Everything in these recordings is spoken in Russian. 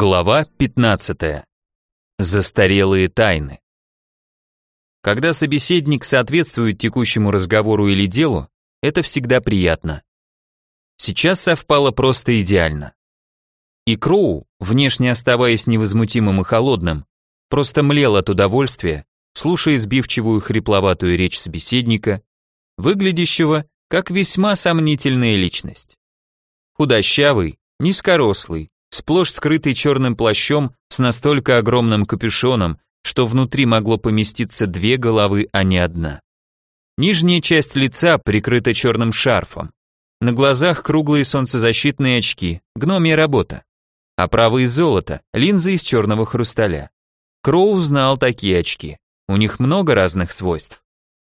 Глава 15. Застарелые тайны. Когда собеседник соответствует текущему разговору или делу, это всегда приятно. Сейчас совпало просто идеально. И Кроу, внешне оставаясь невозмутимым и холодным, просто млел от удовольствия, слушая сбивчивую хрипловатую речь собеседника, выглядящего как весьма сомнительная личность. Худощавый, низкорослый, сплошь скрытый черным плащом с настолько огромным капюшоном, что внутри могло поместиться две головы, а не одна. Нижняя часть лица прикрыта черным шарфом. На глазах круглые солнцезащитные очки, гномья работа. А правые золото, линзы из черного хрусталя. Кроу знал такие очки. У них много разных свойств.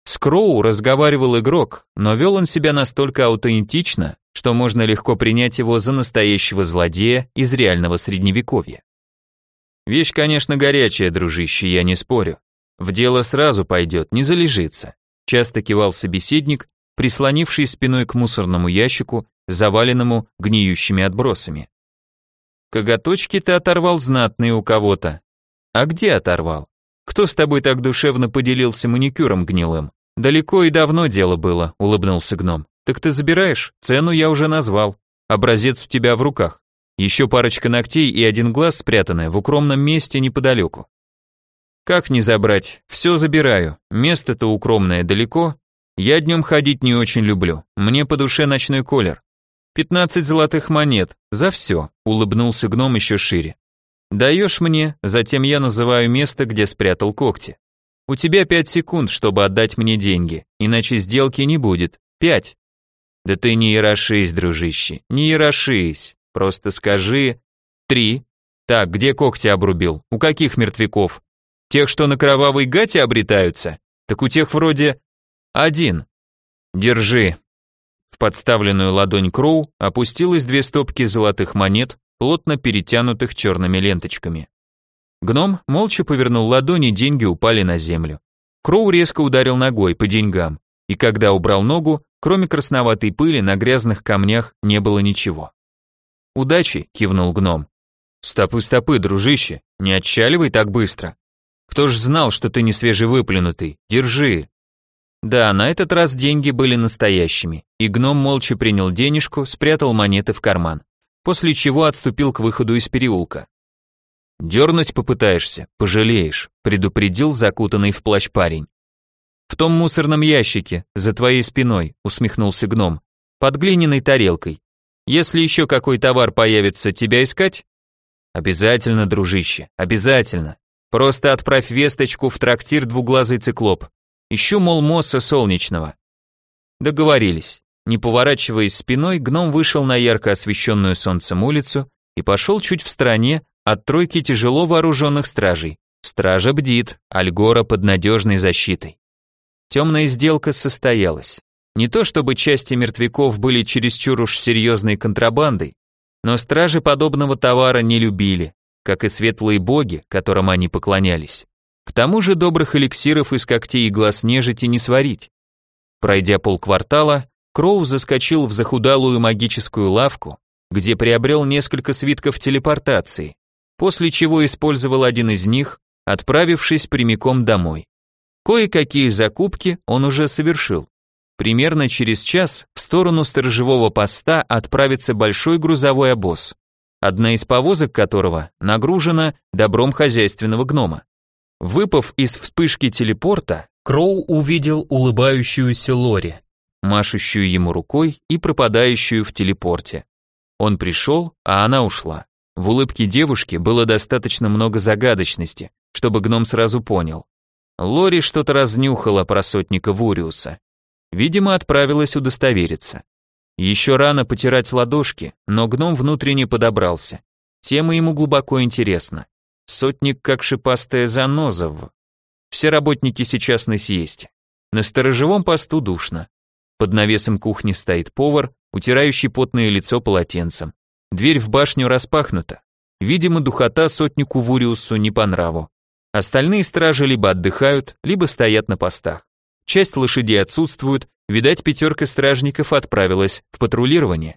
С Кроу разговаривал игрок, но вел он себя настолько аутентично, что можно легко принять его за настоящего злодея из реального средневековья. Вещь, конечно, горячая, дружище, я не спорю. В дело сразу пойдет, не залежится. Часто кивал собеседник, прислонивший спиной к мусорному ящику, заваленному гниющими отбросами. Коготочки ты оторвал знатные у кого-то. А где оторвал? Кто с тобой так душевно поделился маникюром гнилым? Далеко и давно дело было, улыбнулся гном. Так ты забираешь? Цену я уже назвал. Образец у тебя в руках. Еще парочка ногтей и один глаз спрятанная в укромном месте неподалеку. Как не забрать? Все забираю. Место-то укромное далеко. Я днем ходить не очень люблю. Мне по душе ночной колер. Пятнадцать золотых монет. За все. Улыбнулся гном еще шире. Даешь мне, затем я называю место, где спрятал когти. У тебя пять секунд, чтобы отдать мне деньги, иначе сделки не будет. Пять. Да ты не ярошись, дружище, не ярошись. Просто скажи... Три. Так, где когти обрубил? У каких мертвяков? Тех, что на кровавой гате обретаются? Так у тех вроде... Один. Держи. В подставленную ладонь Кроу опустилось две стопки золотых монет, плотно перетянутых черными ленточками. Гном молча повернул ладони, деньги упали на землю. Кроу резко ударил ногой по деньгам, и когда убрал ногу, Кроме красноватой пыли на грязных камнях не было ничего. «Удачи!» — кивнул гном. «Стопы, стопы, дружище, не отчаливай так быстро. Кто ж знал, что ты не свежевыплюнутый? Держи!» Да, на этот раз деньги были настоящими, и гном молча принял денежку, спрятал монеты в карман, после чего отступил к выходу из переулка. «Дернуть попытаешься, пожалеешь», предупредил закутанный в плащ парень. В том мусорном ящике, за твоей спиной, усмехнулся гном. Под глиняной тарелкой. Если еще какой товар появится, тебя искать? Обязательно, дружище, обязательно. Просто отправь весточку в трактир двуглазый циклоп. Ищу, мол, мосса солнечного. Договорились. Не поворачиваясь спиной, гном вышел на ярко освещенную солнцем улицу и пошел чуть в стороне от тройки тяжело вооруженных стражей. Стража бдит, Альгора под надежной защитой. Темная сделка состоялась. Не то чтобы части мертвяков были чересчур уж серьезной контрабандой, но стражи подобного товара не любили, как и светлые боги, которым они поклонялись. К тому же добрых эликсиров из когтей и глаз нежити не сварить. Пройдя полквартала, Кроу заскочил в захудалую магическую лавку, где приобрел несколько свитков телепортации, после чего использовал один из них, отправившись прямиком домой. Кое-какие закупки он уже совершил. Примерно через час в сторону сторожевого поста отправится большой грузовой обоз, одна из повозок которого нагружена добром хозяйственного гнома. Выпав из вспышки телепорта, Кроу увидел улыбающуюся Лори, машущую ему рукой и пропадающую в телепорте. Он пришел, а она ушла. В улыбке девушки было достаточно много загадочности, чтобы гном сразу понял. Лори что-то разнюхала про сотника Вуриуса. Видимо, отправилась удостовериться. Еще рано потирать ладошки, но гном внутренне подобрался. Тема ему глубоко интересна. Сотник как шипастая заноза в... Все работники сейчас на съезде. На сторожевом посту душно. Под навесом кухни стоит повар, утирающий потное лицо полотенцем. Дверь в башню распахнута. Видимо, духота сотнику Вуриусу не по нраву. Остальные стражи либо отдыхают, либо стоят на постах. Часть лошадей отсутствует, видать, пятерка стражников отправилась в патрулирование.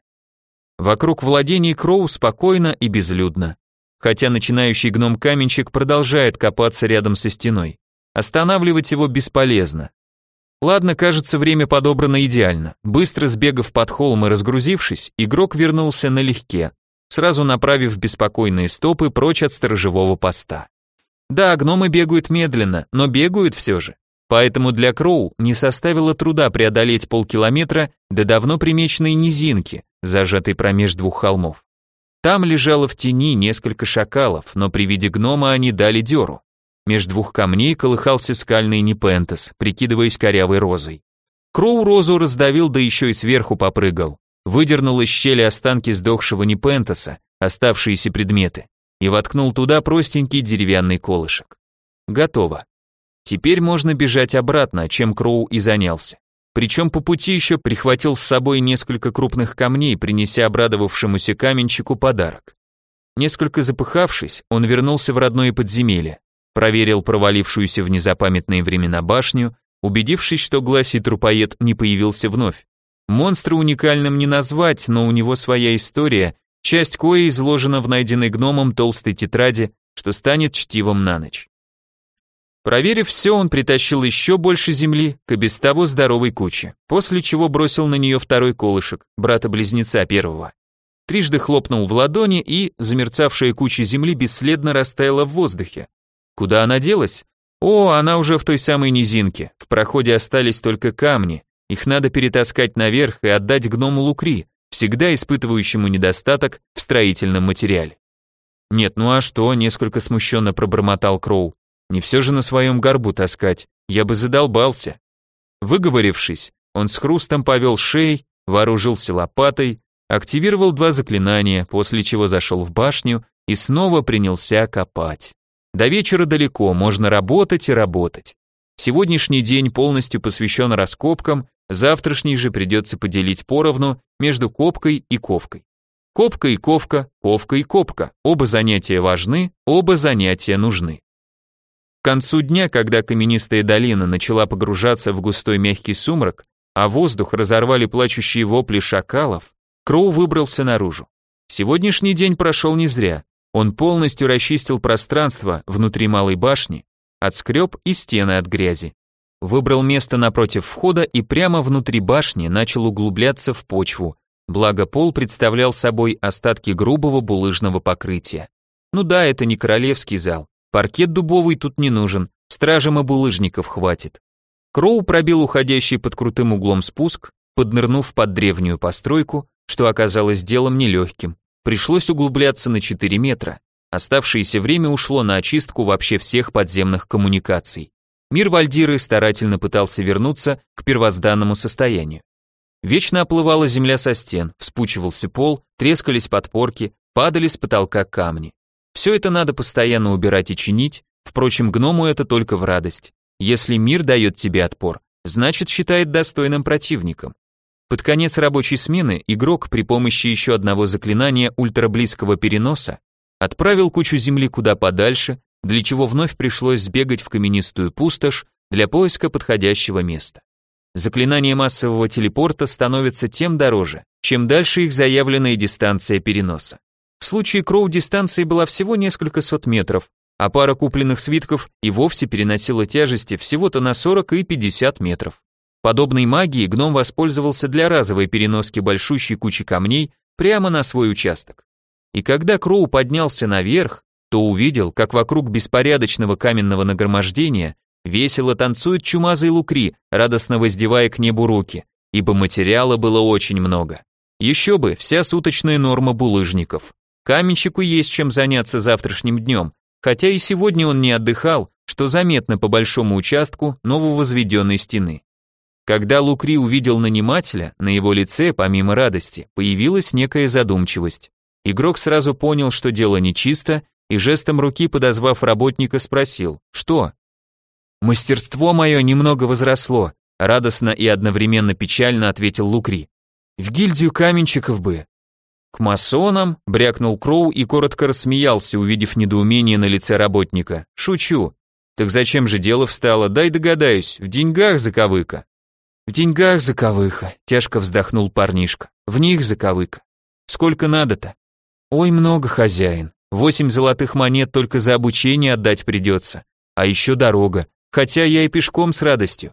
Вокруг владений Кроу спокойно и безлюдно. хотя начинающий гном-каменщик продолжает копаться рядом со стеной. Останавливать его бесполезно. Ладно, кажется, время подобрано идеально. Быстро сбегав под холм и разгрузившись, игрок вернулся налегке, сразу направив беспокойные стопы прочь от сторожевого поста. Да, гномы бегают медленно, но бегают все же. Поэтому для Кроу не составило труда преодолеть полкилометра до давно примеченной низинки, зажатой промеж двух холмов. Там лежало в тени несколько шакалов, но при виде гнома они дали дёру. Меж двух камней колыхался скальный Непентес, прикидываясь корявой розой. Кроу розу раздавил, да еще и сверху попрыгал. Выдернул из щели останки сдохшего Непентеса, оставшиеся предметы, и воткнул туда простенький деревянный колышек. Готово. Теперь можно бежать обратно, чем Кроу и занялся. Причем по пути еще прихватил с собой несколько крупных камней, принеся обрадовавшемуся каменщику подарок. Несколько запыхавшись, он вернулся в родное подземелье, проверил провалившуюся в незапамятные времена башню, убедившись, что гласий трупоед не появился вновь. Монстра уникальным не назвать, но у него своя история, часть кои изложена в найденной гномом толстой тетради, что станет чтивом на ночь. Проверив все, он притащил еще больше земли к без того здоровой куче, после чего бросил на нее второй колышек, брата-близнеца первого. Трижды хлопнул в ладони, и замерцавшая куча земли бесследно растаяла в воздухе. Куда она делась? О, она уже в той самой низинке. В проходе остались только камни. Их надо перетаскать наверх и отдать гному Лукри, всегда испытывающему недостаток в строительном материале. Нет, ну а что, несколько смущенно пробормотал Кроу. Не все же на своем горбу таскать, я бы задолбался. Выговорившись, он с хрустом повел шеей, вооружился лопатой, активировал два заклинания, после чего зашел в башню и снова принялся копать. До вечера далеко, можно работать и работать. Сегодняшний день полностью посвящен раскопкам, завтрашний же придется поделить поровну между копкой и ковкой. Копка и ковка, ковка и копка. Оба занятия важны, оба занятия нужны. К концу дня, когда каменистая долина начала погружаться в густой мягкий сумрак, а воздух разорвали плачущие вопли шакалов, Кроу выбрался наружу. Сегодняшний день прошел не зря. Он полностью расчистил пространство внутри малой башни, отскреб и стены от грязи. Выбрал место напротив входа и прямо внутри башни начал углубляться в почву, благо пол представлял собой остатки грубого булыжного покрытия. Ну да, это не королевский зал, Паркет дубовый тут не нужен, стражам и булыжников хватит. Кроу пробил уходящий под крутым углом спуск, поднырнув под древнюю постройку, что оказалось делом нелегким. Пришлось углубляться на 4 метра. Оставшееся время ушло на очистку вообще всех подземных коммуникаций. Мир Вальдиры старательно пытался вернуться к первозданному состоянию. Вечно оплывала земля со стен, вспучивался пол, трескались подпорки, падали с потолка камни. Все это надо постоянно убирать и чинить, впрочем, гному это только в радость. Если мир дает тебе отпор, значит считает достойным противником. Под конец рабочей смены игрок при помощи еще одного заклинания ультраблизкого переноса отправил кучу земли куда подальше, для чего вновь пришлось сбегать в каменистую пустошь для поиска подходящего места. Заклинание массового телепорта становится тем дороже, чем дальше их заявленная дистанция переноса. В случае Кроу дистанция была всего несколько сот метров, а пара купленных свитков и вовсе переносила тяжести всего-то на 40 и 50 метров. Подобной магией гном воспользовался для разовой переноски большущей кучи камней прямо на свой участок. И когда Кроу поднялся наверх, то увидел, как вокруг беспорядочного каменного нагромождения весело танцует чумазый лукри, радостно воздевая к небу руки, ибо материала было очень много. Еще бы, вся суточная норма булыжников. Каменщику есть чем заняться завтрашним днем, хотя и сегодня он не отдыхал, что заметно по большому участку нововозведенной стены. Когда Лукри увидел нанимателя, на его лице, помимо радости, появилась некая задумчивость. Игрок сразу понял, что дело нечисто, и жестом руки, подозвав работника, спросил, что? «Мастерство мое немного возросло», радостно и одновременно печально ответил Лукри. «В гильдию каменщиков бы, «К масонам?» – брякнул Кроу и коротко рассмеялся, увидев недоумение на лице работника. «Шучу. Так зачем же дело встало? Дай догадаюсь, в деньгах заковыка». «В деньгах заковыха», – тяжко вздохнул парнишка. «В них заковыка. Сколько надо-то?» «Ой, много, хозяин. Восемь золотых монет только за обучение отдать придется. А еще дорога, хотя я и пешком с радостью.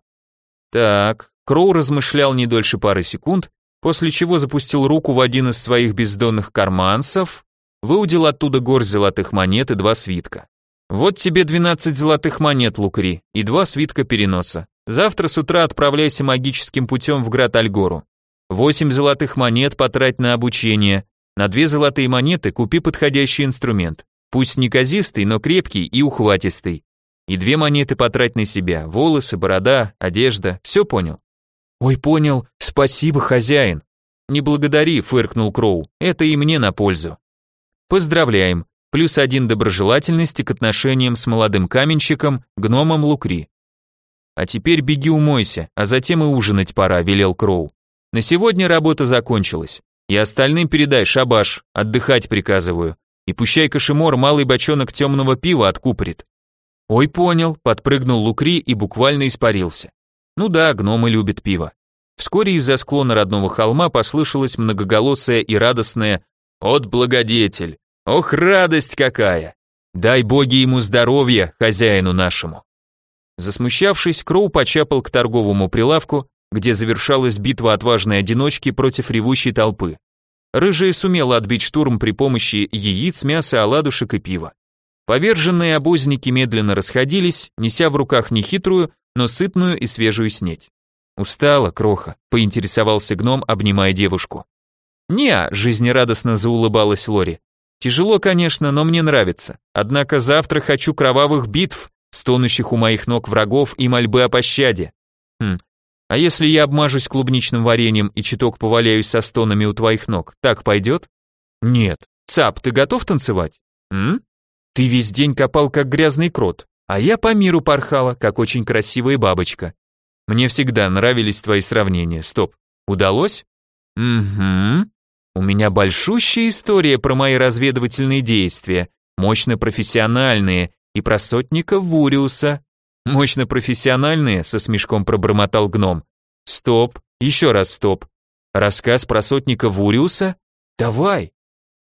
Так, Кроу размышлял не дольше пары секунд, после чего запустил руку в один из своих бездонных карманцев, выудил оттуда горсть золотых монет и два свитка. Вот тебе 12 золотых монет, Лукри, и два свитка переноса. Завтра с утра отправляйся магическим путем в град Альгору. Восемь золотых монет потрать на обучение. На две золотые монеты купи подходящий инструмент. Пусть неказистый, но крепкий и ухватистый. И две монеты потрать на себя. Волосы, борода, одежда. Все понял? «Ой, понял, спасибо, хозяин». «Не благодари», — фыркнул Кроу, — «это и мне на пользу». «Поздравляем, плюс один доброжелательности к отношениям с молодым каменщиком, гномом Лукри». «А теперь беги умойся, а затем и ужинать пора», — велел Кроу. «На сегодня работа закончилась. И остальным передай шабаш, отдыхать приказываю. И пущай кошемор малый бочонок темного пива откупорит». «Ой, понял», — подпрыгнул Лукри и буквально испарился. Ну да, гномы любят пиво. Вскоре из-за склона родного холма послышалось многоголосое и радостное «От благодетель! Ох, радость какая! Дай боги ему здоровья, хозяину нашему!» Засмущавшись, Кроу почапал к торговому прилавку, где завершалась битва отважной одиночки против ревущей толпы. Рыжая сумела отбить штурм при помощи яиц, мяса, оладушек и пива. Поверженные обозники медленно расходились, неся в руках нехитрую, но сытную и свежую снеть. «Устала, кроха», — поинтересовался гном, обнимая девушку. «Не-а», жизнерадостно заулыбалась Лори. «Тяжело, конечно, но мне нравится. Однако завтра хочу кровавых битв, стонущих у моих ног врагов и мольбы о пощаде. А если я обмажусь клубничным вареньем и чуток поваляюсь со стонами у твоих ног, так пойдет? Нет. Цап, ты готов танцевать? М? Ты весь день копал как грязный крот. А я по миру порхала, как очень красивая бабочка. Мне всегда нравились твои сравнения. Стоп, удалось? Угу. У меня большущая история про мои разведывательные действия, мощно профессиональные, и про сотника Вуриуса. Мощно профессиональные, со смешком пробормотал гном. Стоп, еще раз стоп. Рассказ про сотника Вуриуса? Давай.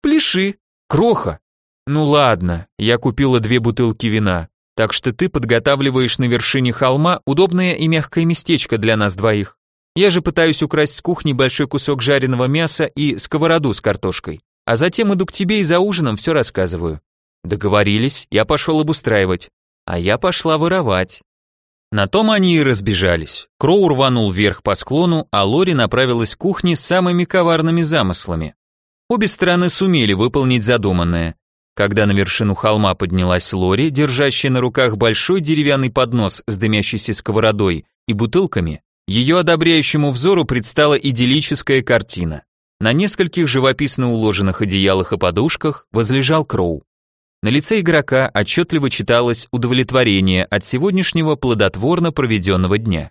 Пляши. Кроха. Ну ладно, я купила две бутылки вина. Так что ты подготавливаешь на вершине холма удобное и мягкое местечко для нас двоих. Я же пытаюсь украсть с кухни большой кусок жареного мяса и сковороду с картошкой. А затем иду к тебе и за ужином все рассказываю. Договорились, я пошел обустраивать. А я пошла воровать. На том они и разбежались. Кроу рванул вверх по склону, а Лори направилась к кухне с самыми коварными замыслами. Обе стороны сумели выполнить задуманное. Когда на вершину холма поднялась Лори, держащая на руках большой деревянный поднос с дымящейся сковородой и бутылками, ее одобряющему взору предстала идиллическая картина. На нескольких живописно уложенных одеялах и подушках возлежал Кроу. На лице игрока отчетливо читалось удовлетворение от сегодняшнего плодотворно проведенного дня.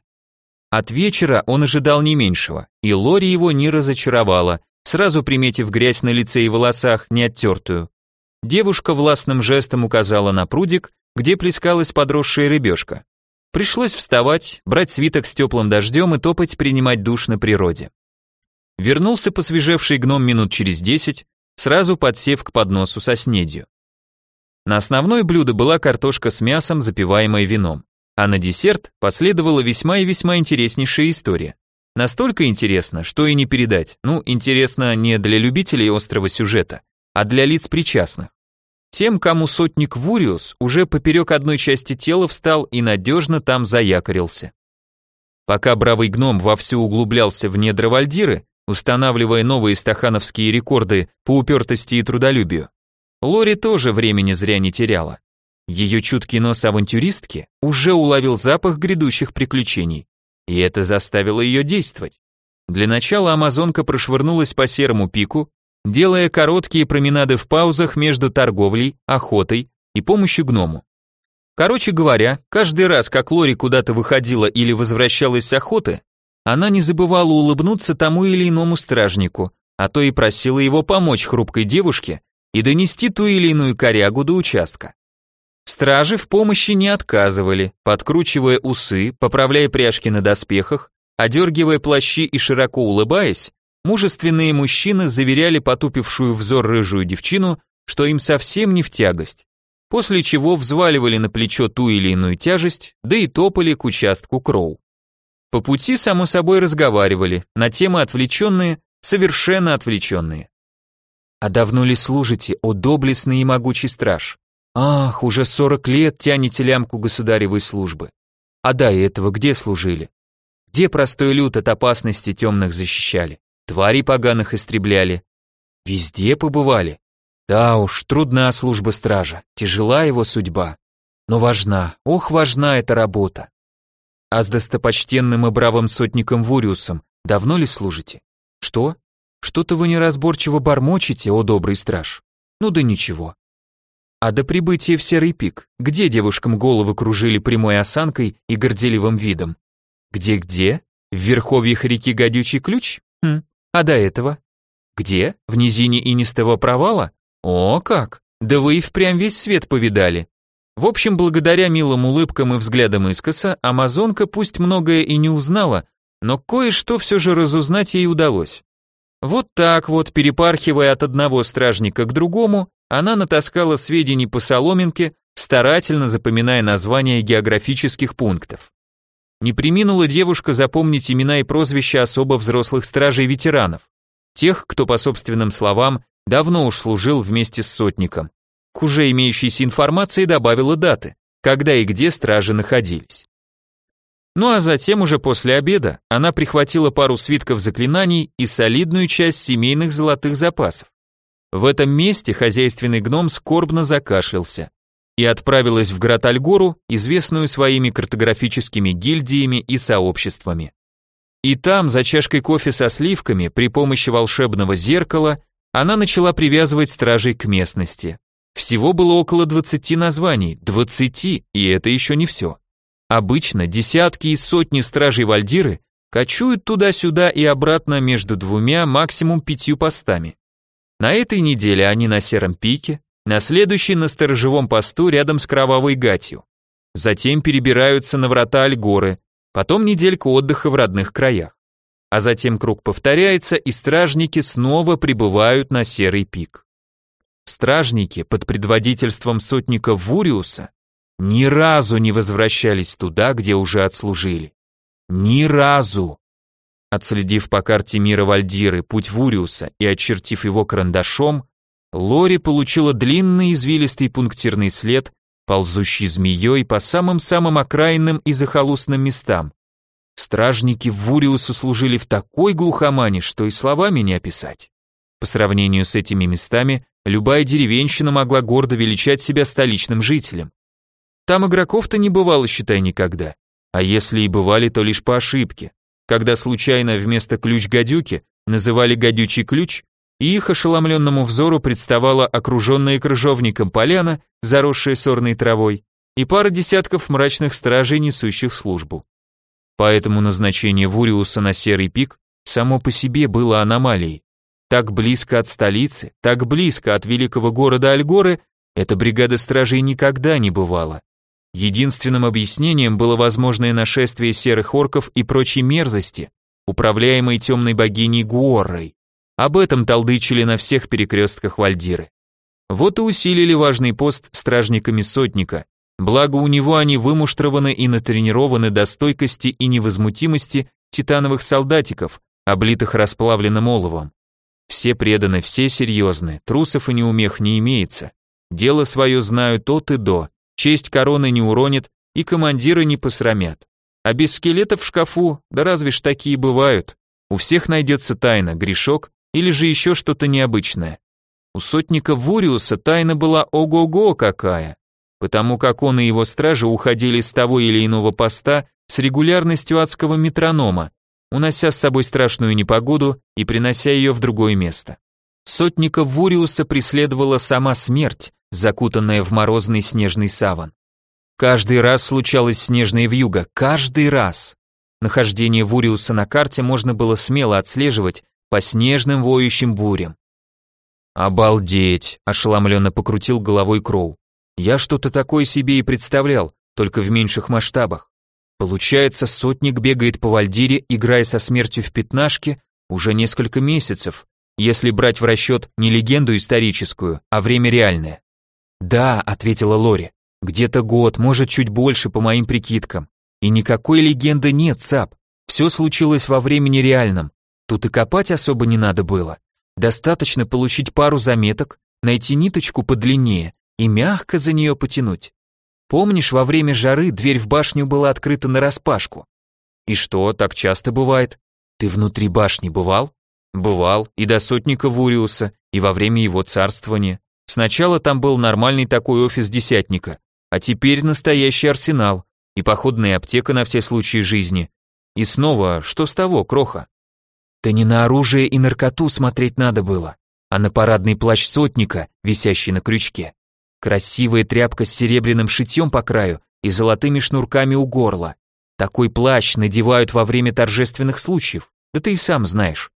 От вечера он ожидал не меньшего, и Лори его не разочаровала, сразу приметив грязь на лице и волосах, не оттертую. Девушка властным жестом указала на прудик, где плескалась подросшая рыбешка. Пришлось вставать, брать свиток с теплым дождем и топать принимать душ на природе. Вернулся посвежевший гном минут через десять, сразу подсев к подносу со снедью. На основное блюдо была картошка с мясом, запиваемая вином, а на десерт последовала весьма и весьма интереснейшая история. Настолько интересно, что и не передать. Ну, интересно не для любителей острого сюжета, а для лиц причастных. Тем, кому сотник Вуриус уже поперек одной части тела встал и надежно там заякорился. Пока бравый гном вовсю углублялся в недра Вальдиры, устанавливая новые стахановские рекорды по упертости и трудолюбию, Лори тоже времени зря не теряла. Ее чуткий нос авантюристки уже уловил запах грядущих приключений, и это заставило ее действовать. Для начала амазонка прошвырнулась по серому пику, делая короткие променады в паузах между торговлей, охотой и помощью гному. Короче говоря, каждый раз, как Лори куда-то выходила или возвращалась с охоты, она не забывала улыбнуться тому или иному стражнику, а то и просила его помочь хрупкой девушке и донести ту или иную корягу до участка. Стражи в помощи не отказывали, подкручивая усы, поправляя пряжки на доспехах, одергивая плащи и широко улыбаясь, Мужественные мужчины заверяли потупившую взор рыжую девчину, что им совсем не в тягость, после чего взваливали на плечо ту или иную тяжесть, да и топали к участку Кроу. По пути, само собой, разговаривали на темы отвлеченные, совершенно отвлеченные. «А давно ли служите, о доблестный и могучий страж? Ах, уже сорок лет тянете лямку государевой службы. А до этого где служили? Где простой люд от опасности темных защищали? Твари поганых истребляли? Везде побывали? Да уж, трудна служба стража, тяжела его судьба. Но важна, ох, важна эта работа. А с достопочтенным и бравым сотником Вуриусом давно ли служите? Что? Что-то вы неразборчиво бормочете, о добрый страж. Ну да ничего. А до прибытия в Серый пик, где девушкам головы кружили прямой осанкой и горделивым видом? Где-где? В верховьях реки Гадючий Ключ? Хм. А до этого? Где? В низине инистого провала? О, как! Да вы и впрямь весь свет повидали. В общем, благодаря милым улыбкам и взглядам искоса, амазонка пусть многое и не узнала, но кое-что все же разузнать ей удалось. Вот так вот, перепархивая от одного стражника к другому, она натаскала сведений по соломинке, старательно запоминая названия географических пунктов. Не приминула девушка запомнить имена и прозвища особо взрослых стражей-ветеранов, тех, кто, по собственным словам, давно уж служил вместе с сотником. К уже имеющейся информации добавила даты, когда и где стражи находились. Ну а затем уже после обеда она прихватила пару свитков заклинаний и солидную часть семейных золотых запасов. В этом месте хозяйственный гном скорбно закашлялся и отправилась в Гратальгору, известную своими картографическими гильдиями и сообществами. И там, за чашкой кофе со сливками, при помощи волшебного зеркала, она начала привязывать стражей к местности. Всего было около 20 названий, 20, и это еще не все. Обычно десятки и сотни стражей Вальдиры кочуют туда-сюда и обратно между двумя, максимум пятью постами. На этой неделе они на Сером пике, на следующей на сторожевом посту рядом с Кровавой Гатью. Затем перебираются на врата Альгоры, потом неделька отдыха в родных краях. А затем круг повторяется, и стражники снова прибывают на Серый пик. Стражники под предводительством сотника Вуриуса ни разу не возвращались туда, где уже отслужили. Ни разу. Отследив по карте мира Вальдиры путь Вуриуса и очертив его карандашом, Лори получила длинный извилистый пунктирный след, ползущий змеей по самым-самым окраинным и захолустным местам. Стражники Вуриуса служили в такой глухомане, что и словами не описать. По сравнению с этими местами, любая деревенщина могла гордо величать себя столичным жителем. Там игроков-то не бывало, считай, никогда. А если и бывали, то лишь по ошибке. Когда случайно вместо ключ-гадюки называли гадючий ключ, и их ошеломленному взору представала окруженная крыжовником поляна, заросшая сорной травой, и пара десятков мрачных стражей, несущих службу. Поэтому назначение Вуриуса на Серый пик само по себе было аномалией. Так близко от столицы, так близко от великого города Альгоры эта бригада стражей никогда не бывала. Единственным объяснением было возможное нашествие серых орков и прочей мерзости, управляемой темной богиней Гуоррой. Об этом толдычили на всех перекрестках Вальдиры. Вот и усилили важный пост стражниками сотника, благо у него они вымуштрованы и натренированы до стойкости и невозмутимости титановых солдатиков, облитых расплавленным оловом. Все преданы, все серьезны, трусов и неумех не имеется. Дело свое знают от и до, честь короны не уронит и командиры не посрамят. А без скелетов в шкафу, да разве ж такие бывают. У всех найдется тайна, грешок или же еще что-то необычное. У сотника Вуриуса тайна была ого-го какая, потому как он и его стражи уходили с того или иного поста с регулярностью адского метронома, унося с собой страшную непогоду и принося ее в другое место. Сотника Вуриуса преследовала сама смерть, закутанная в морозный снежный саван. Каждый раз случалась снежная вьюга, каждый раз. Нахождение Вуриуса на карте можно было смело отслеживать по снежным воющим бурям. «Обалдеть!» – ошеломленно покрутил головой Кроу. «Я что-то такое себе и представлял, только в меньших масштабах. Получается, сотник бегает по Вальдире, играя со смертью в пятнашке, уже несколько месяцев, если брать в расчет не легенду историческую, а время реальное. Да, ответила Лори. Где-то год, может чуть больше по моим прикидкам. И никакой легенды нет, Сап. Все случилось во времени реальном. Тут и копать особо не надо было. Достаточно получить пару заметок, найти ниточку подлиннее и мягко за нее потянуть. Помнишь, во время жары дверь в башню была открыта нараспашку? И что, так часто бывает? Ты внутри башни бывал? Бывал, и до сотника Вуриуса, и во время его царствования. Сначала там был нормальный такой офис десятника, а теперь настоящий арсенал и походная аптека на все случаи жизни. И снова, что с того, кроха? Да не на оружие и наркоту смотреть надо было, а на парадный плащ сотника, висящий на крючке. Красивая тряпка с серебряным шитьем по краю и золотыми шнурками у горла. Такой плащ надевают во время торжественных случаев, да ты и сам знаешь.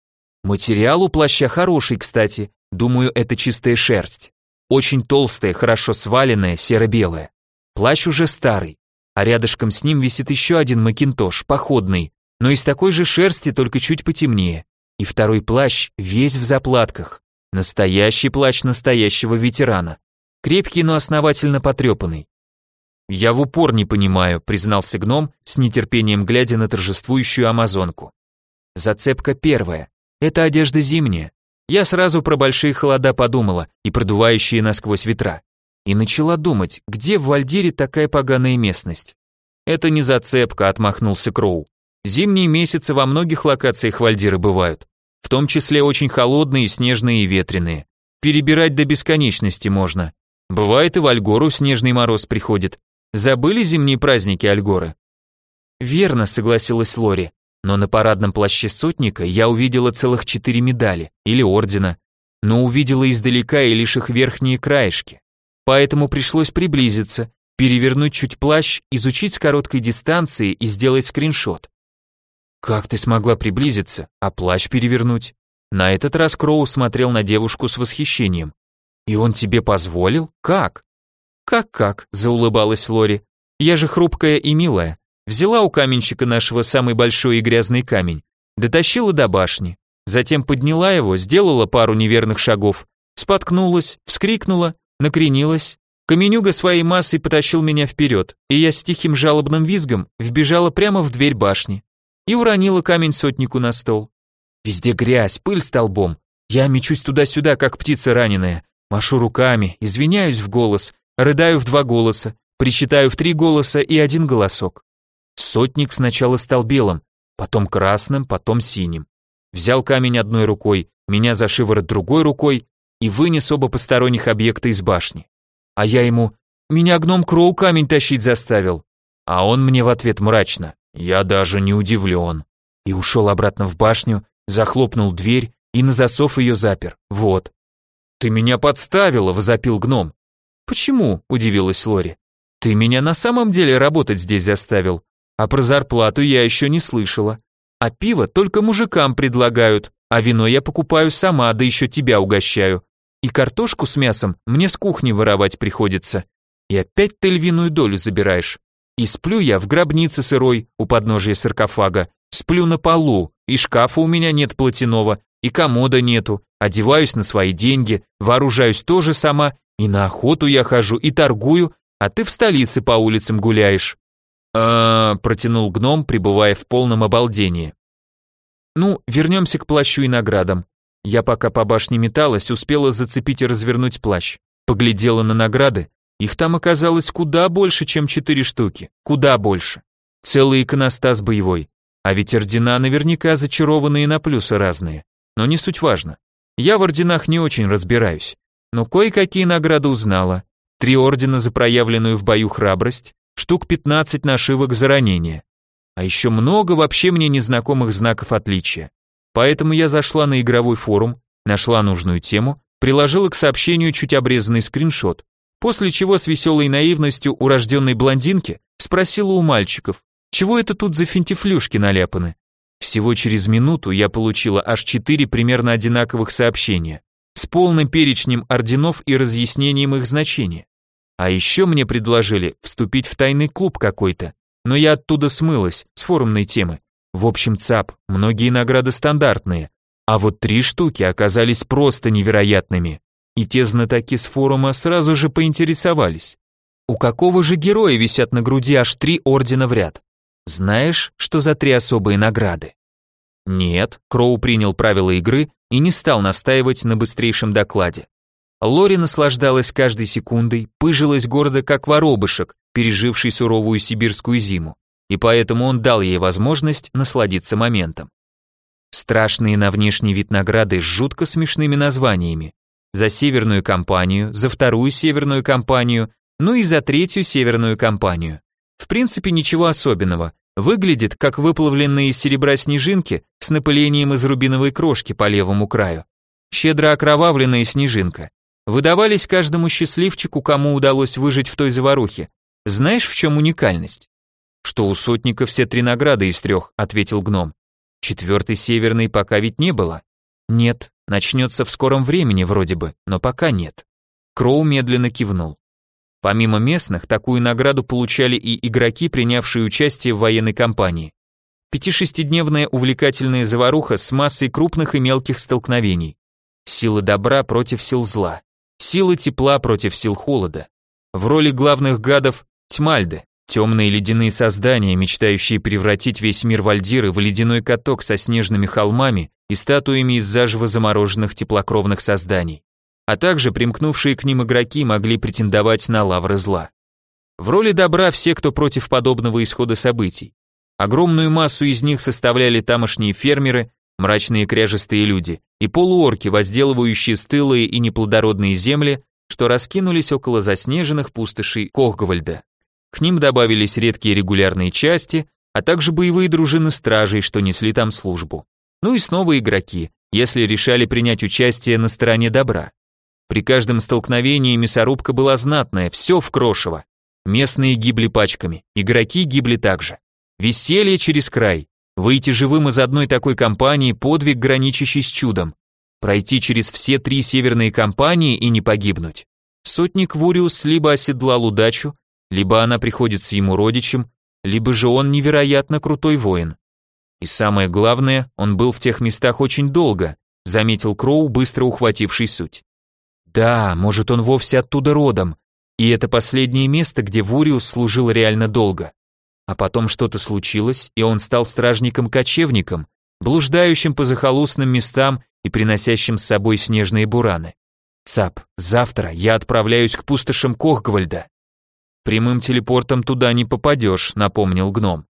Материал у плаща хороший, кстати, думаю, это чистая шерсть. Очень толстая, хорошо сваленная, серо-белая. Плащ уже старый, а рядышком с ним висит еще один макинтош, походный, но из такой же шерсти, только чуть потемнее. И второй плащ весь в заплатках. Настоящий плащ настоящего ветерана крепкий, но основательно потрепанный. «Я в упор не понимаю», — признался гном, с нетерпением глядя на торжествующую амазонку. Зацепка первая. Это одежда зимняя. Я сразу про большие холода подумала и продувающие насквозь ветра. И начала думать, где в Вальдире такая поганая местность. Это не зацепка, отмахнулся Кроу. Зимние месяцы во многих локациях Вальдира бывают, в том числе очень холодные, снежные и ветреные. Перебирать до бесконечности можно. Бывает и в Альгору снежный мороз приходит. Забыли зимние праздники Альгоры? Верно, согласилась Лори. Но на парадном плаще сотника я увидела целых четыре медали, или ордена, но увидела издалека и лишь их верхние краешки. Поэтому пришлось приблизиться, перевернуть чуть плащ, изучить с короткой дистанции и сделать скриншот. Как ты смогла приблизиться, а плащ перевернуть? На этот раз Кроу смотрел на девушку с восхищением. «И он тебе позволил? Как?» «Как-как?» – заулыбалась Лори. «Я же хрупкая и милая. Взяла у каменщика нашего самый большой и грязный камень, дотащила до башни, затем подняла его, сделала пару неверных шагов, споткнулась, вскрикнула, накренилась. Каменюга своей массой потащил меня вперед, и я с тихим жалобным визгом вбежала прямо в дверь башни и уронила камень сотнику на стол. Везде грязь, пыль столбом. Я мечусь туда-сюда, как птица раненая, Машу руками, извиняюсь в голос, рыдаю в два голоса, причитаю в три голоса и один голосок. Сотник сначала стал белым, потом красным, потом синим. Взял камень одной рукой, меня за шиворот другой рукой и вынес оба посторонних объекта из башни. А я ему «Меня гном Кроу камень тащить заставил». А он мне в ответ мрачно «Я даже не удивлен». И ушел обратно в башню, захлопнул дверь и на засов ее запер. Вот. «Ты меня подставила», — возопил гном. «Почему?» — удивилась Лори. «Ты меня на самом деле работать здесь заставил, а про зарплату я еще не слышала. А пиво только мужикам предлагают, а вино я покупаю сама, да еще тебя угощаю. И картошку с мясом мне с кухни воровать приходится. И опять ты львиную долю забираешь. И сплю я в гробнице сырой у подножия саркофага, сплю на полу, и шкафа у меня нет платяного, и комода нету, одеваюсь на свои деньги, вооружаюсь тоже сама, и на охоту я хожу, и торгую, а ты в столице по улицам гуляешь. А, протянул гном, пребывая в полном обалдении. Ну, вернемся к плащу и наградам. Я пока по башне металась, успела зацепить и развернуть плащ. Поглядела на награды, их там оказалось куда больше, чем четыре штуки. Куда больше. Целый иконостас боевой. А ведь ордена наверняка зачарованные на плюсы разные. Но не суть важно. Я в орденах не очень разбираюсь, но кое-какие награды узнала. Три ордена за проявленную в бою храбрость, штук 15 нашивок за ранение. А еще много вообще мне незнакомых знаков отличия. Поэтому я зашла на игровой форум, нашла нужную тему, приложила к сообщению чуть обрезанный скриншот, после чего с веселой наивностью урожденной блондинки спросила у мальчиков, чего это тут за финтифлюшки наляпаны. Всего через минуту я получила аж четыре примерно одинаковых сообщения с полным перечнем орденов и разъяснением их значения. А еще мне предложили вступить в тайный клуб какой-то, но я оттуда смылась, с форумной темы. В общем, ЦАП, многие награды стандартные, А вот три штуки оказались просто невероятными. И те знатоки с форума сразу же поинтересовались. У какого же героя висят на груди аж три ордена в ряд? Знаешь, что за три особые награды? Нет, Кроу принял правила игры и не стал настаивать на быстрейшем докладе. Лори наслаждалась каждой секундой, пыжилась гордо, как воробышек, переживший суровую сибирскую зиму, и поэтому он дал ей возможность насладиться моментом. Страшные на внешний вид награды с жутко смешными названиями. За северную кампанию, за вторую северную кампанию, ну и за третью северную кампанию. В принципе, ничего особенного. Выглядит, как выплавленные из серебра снежинки с напылением из рубиновой крошки по левому краю. Щедро окровавленная снежинка. Выдавались каждому счастливчику, кому удалось выжить в той заварухе. Знаешь, в чем уникальность? Что у сотника все три награды из трех, ответил гном. Четвертой северной пока ведь не было. Нет, начнется в скором времени вроде бы, но пока нет. Кроу медленно кивнул. Помимо местных, такую награду получали и игроки, принявшие участие в военной кампании. Пяти-шестидневная увлекательная заваруха с массой крупных и мелких столкновений. Силы добра против сил зла. Силы тепла против сил холода. В роли главных гадов Тьмальды, темные ледяные создания, мечтающие превратить весь мир Вальдиры в ледяной каток со снежными холмами и статуями из заживо замороженных теплокровных созданий а также примкнувшие к ним игроки могли претендовать на лавры зла. В роли добра все, кто против подобного исхода событий. Огромную массу из них составляли тамошние фермеры, мрачные кряжестые люди и полуорки, возделывающие стылые и неплодородные земли, что раскинулись около заснеженных пустошей Кохгвальда. К ним добавились редкие регулярные части, а также боевые дружины стражей, что несли там службу. Ну и снова игроки, если решали принять участие на стороне добра. При каждом столкновении мясорубка была знатная, все в крошево. Местные гибли пачками, игроки гибли также. Веселье через край. Выйти живым из одной такой компании – подвиг, граничащий с чудом. Пройти через все три северные компании и не погибнуть. Сотник Вуриус либо оседлал удачу, либо она приходится ему родичем, либо же он невероятно крутой воин. И самое главное, он был в тех местах очень долго, заметил Кроу, быстро ухвативший суть. Да, может, он вовсе оттуда родом. И это последнее место, где Вуриус служил реально долго. А потом что-то случилось, и он стал стражником-кочевником, блуждающим по захолустным местам и приносящим с собой снежные бураны. Цап, завтра я отправляюсь к пустошам Кохгвальда. Прямым телепортом туда не попадешь, напомнил гном.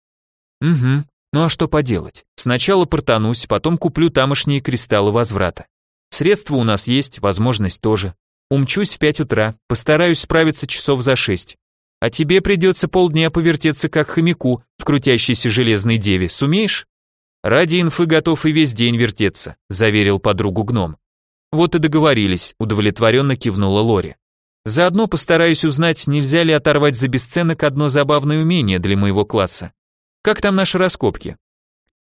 Угу, ну а что поделать? Сначала портанусь, потом куплю тамошние кристаллы возврата. Средства у нас есть, возможность тоже. Умчусь в пять утра, постараюсь справиться часов за шесть. А тебе придется полдня повертеться как хомяку в крутящейся железной деве, сумеешь? Ради инфы готов и весь день вертеться, заверил подругу гном. Вот и договорились, удовлетворенно кивнула Лори. Заодно постараюсь узнать, нельзя ли оторвать за бесценок одно забавное умение для моего класса. Как там наши раскопки?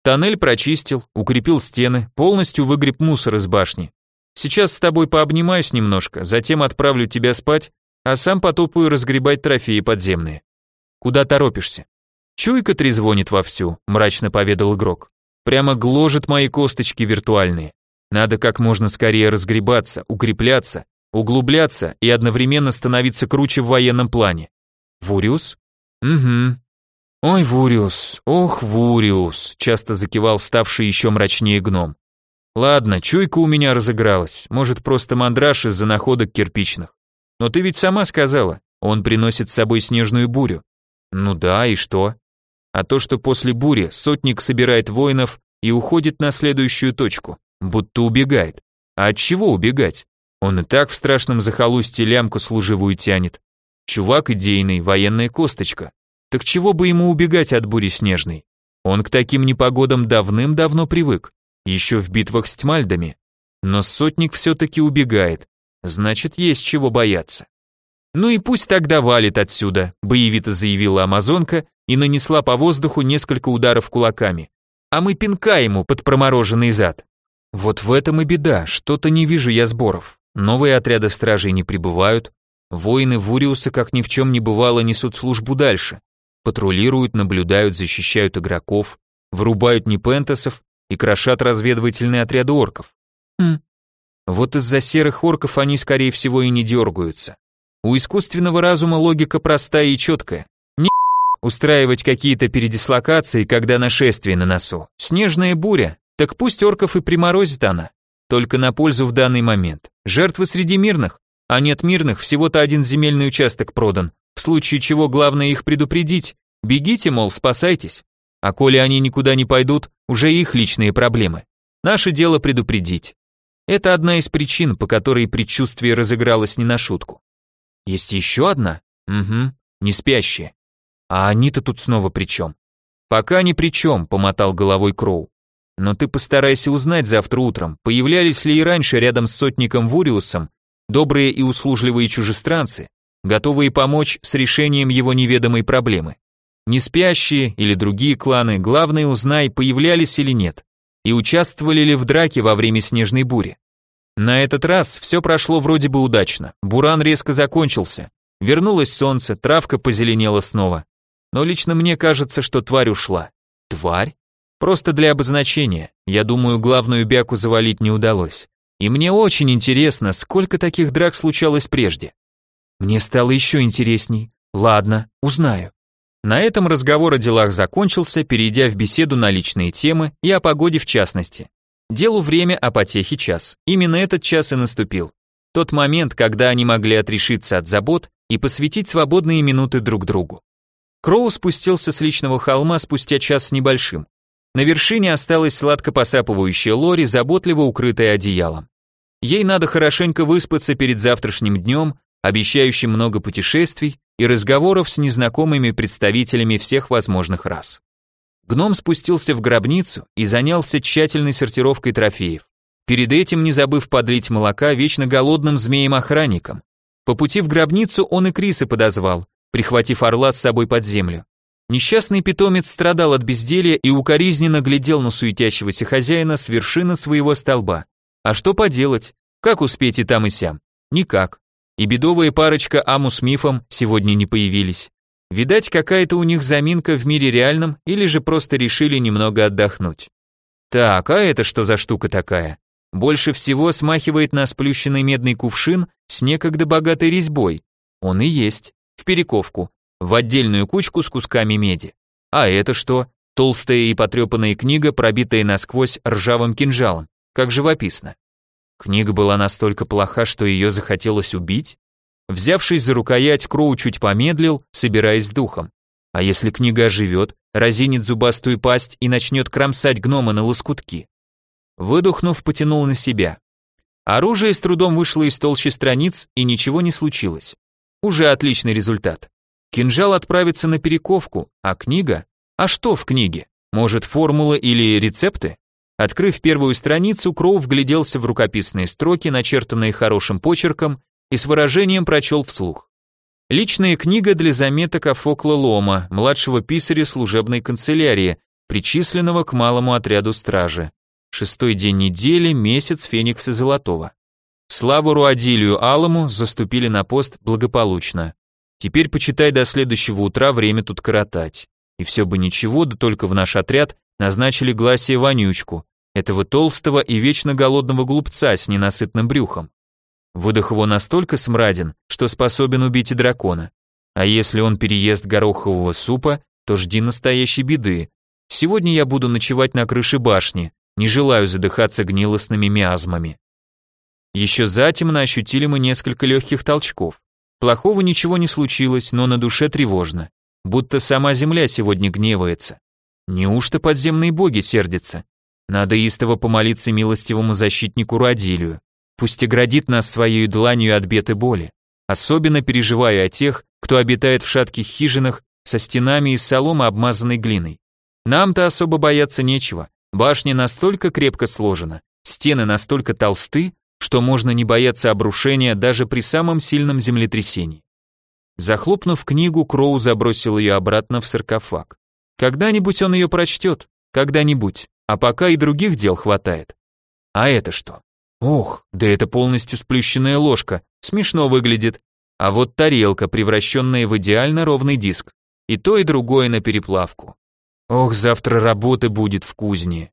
Тоннель прочистил, укрепил стены, полностью выгреб мусор из башни. Сейчас с тобой пообнимаюсь немножко, затем отправлю тебя спать, а сам потопаю разгребать трофеи подземные. Куда торопишься? Чуйка трезвонит вовсю, мрачно поведал игрок. Прямо гложет мои косточки виртуальные. Надо как можно скорее разгребаться, укрепляться, углубляться и одновременно становиться круче в военном плане. Вуриус? Угу, «Ой, Вуриус, ох, Вуриус», часто закивал ставший еще мрачнее гном. «Ладно, чуйка у меня разыгралась, может, просто мандраж из-за находок кирпичных. Но ты ведь сама сказала, он приносит с собой снежную бурю». «Ну да, и что?» «А то, что после бури сотник собирает воинов и уходит на следующую точку, будто убегает. А от чего убегать? Он и так в страшном захолустье лямку служивую тянет. Чувак идейный, военная косточка. Так чего бы ему убегать от бури снежной? Он к таким непогодам давным-давно привык, еще в битвах с тьмальдами. Но сотник все-таки убегает, значит, есть чего бояться. Ну и пусть тогда валит отсюда, боевито заявила амазонка и нанесла по воздуху несколько ударов кулаками. А мы пинка ему под промороженный зад. Вот в этом и беда, что-то не вижу я сборов. Новые отряды стражей не прибывают, воины Вуриуса, как ни в чем не бывало, несут службу дальше патрулируют, наблюдают, защищают игроков, вырубают непентасов и крошат разведывательные отряды орков. Хм. Вот из-за серых орков они, скорее всего, и не дергаются. У искусственного разума логика простая и четкая. Не устраивать какие-то передислокации, когда нашествие на носу. Снежная буря, так пусть орков и приморозит она. Только на пользу в данный момент. Жертвы среди мирных, а нет мирных, всего-то один земельный участок продан. В случае чего главное их предупредить. Бегите, мол, спасайтесь. А коли они никуда не пойдут, уже их личные проблемы. Наше дело предупредить. Это одна из причин, по которой предчувствие разыгралось не на шутку. Есть еще одна? Угу, не спящие. А они-то тут снова при чем? Пока ни при чем, помотал головой Кроу. Но ты постарайся узнать завтра утром, появлялись ли и раньше рядом с сотником Вуриусом добрые и услужливые чужестранцы, готовые помочь с решением его неведомой проблемы. Не спящие или другие кланы, главное узнай, появлялись или нет, и участвовали ли в драке во время снежной бури. На этот раз все прошло вроде бы удачно, буран резко закончился, вернулось солнце, травка позеленела снова. Но лично мне кажется, что тварь ушла. Тварь? Просто для обозначения. Я думаю, главную бяку завалить не удалось. И мне очень интересно, сколько таких драк случалось прежде. Мне стало еще интересней. Ладно, узнаю. На этом разговор о делах закончился, перейдя в беседу на личные темы и о погоде в частности. Делу время, а потехе час. Именно этот час и наступил. Тот момент, когда они могли отрешиться от забот и посвятить свободные минуты друг другу. Кроу спустился с личного холма спустя час с небольшим. На вершине осталась сладко посапывающая Лори, заботливо укрытая одеялом. Ей надо хорошенько выспаться перед завтрашним днем, обещающим много путешествий и разговоров с незнакомыми представителями всех возможных рас. Гном спустился в гробницу и занялся тщательной сортировкой трофеев. Перед этим не забыв подлить молока вечно голодным змеем-охранникам. По пути в гробницу он и Криса подозвал, прихватив орла с собой под землю. Несчастный питомец страдал от безделья и укоризненно глядел на суетящегося хозяина с вершины своего столба. А что поделать? Как успеть и там и сям? Никак. И бедовая парочка Аму с Мифом сегодня не появились. Видать, какая-то у них заминка в мире реальном, или же просто решили немного отдохнуть. Так, а это что за штука такая? Больше всего смахивает на сплющенный медный кувшин с некогда богатой резьбой. Он и есть, в перековку в отдельную кучку с кусками меди. А это что? Толстая и потрепанная книга, пробитая насквозь ржавым кинжалом. Как живописно. Книга была настолько плоха, что ее захотелось убить? Взявшись за рукоять, Кроу чуть помедлил, собираясь с духом. А если книга оживет, разинет зубастую пасть и начнет кромсать гнома на лоскутки? Выдохнув, потянул на себя. Оружие с трудом вышло из толщи страниц, и ничего не случилось. Уже отличный результат. Кинжал отправится на перековку, а книга? А что в книге? Может, формулы или рецепты? Открыв первую страницу, Кроу вгляделся в рукописные строки, начертанные хорошим почерком, и с выражением прочел вслух. Личная книга для заметок Афокла Лома, младшего писаря служебной канцелярии, причисленного к малому отряду стражи. Шестой день недели, месяц Феникса Золотого. Славу Руадилию Алому заступили на пост благополучно. Теперь почитай до следующего утра время тут коротать. И все бы ничего, да только в наш отряд назначили Гласия Вонючку, этого толстого и вечно голодного глупца с ненасытным брюхом. Выдох его настолько смраден, что способен убить и дракона. А если он переест горохового супа, то жди настоящей беды. Сегодня я буду ночевать на крыше башни, не желаю задыхаться гнилостными миазмами. Еще затемно ощутили мы несколько легких толчков. Плохого ничего не случилось, но на душе тревожно. Будто сама земля сегодня гневается. Неужто подземные боги сердятся? Надо истово помолиться милостивому защитнику Радилию. Пусть оградит нас своей дланью от бед и боли. Особенно переживая о тех, кто обитает в шатких хижинах со стенами из соломы, обмазанной глиной. Нам-то особо бояться нечего. Башня настолько крепко сложена, стены настолько толсты, что можно не бояться обрушения даже при самом сильном землетрясении. Захлопнув книгу, Кроу забросил ее обратно в саркофаг. Когда-нибудь он ее прочтет, когда-нибудь, а пока и других дел хватает. А это что? Ох, да это полностью сплющенная ложка, смешно выглядит. А вот тарелка, превращенная в идеально ровный диск. И то, и другое на переплавку. Ох, завтра работы будет в кузне.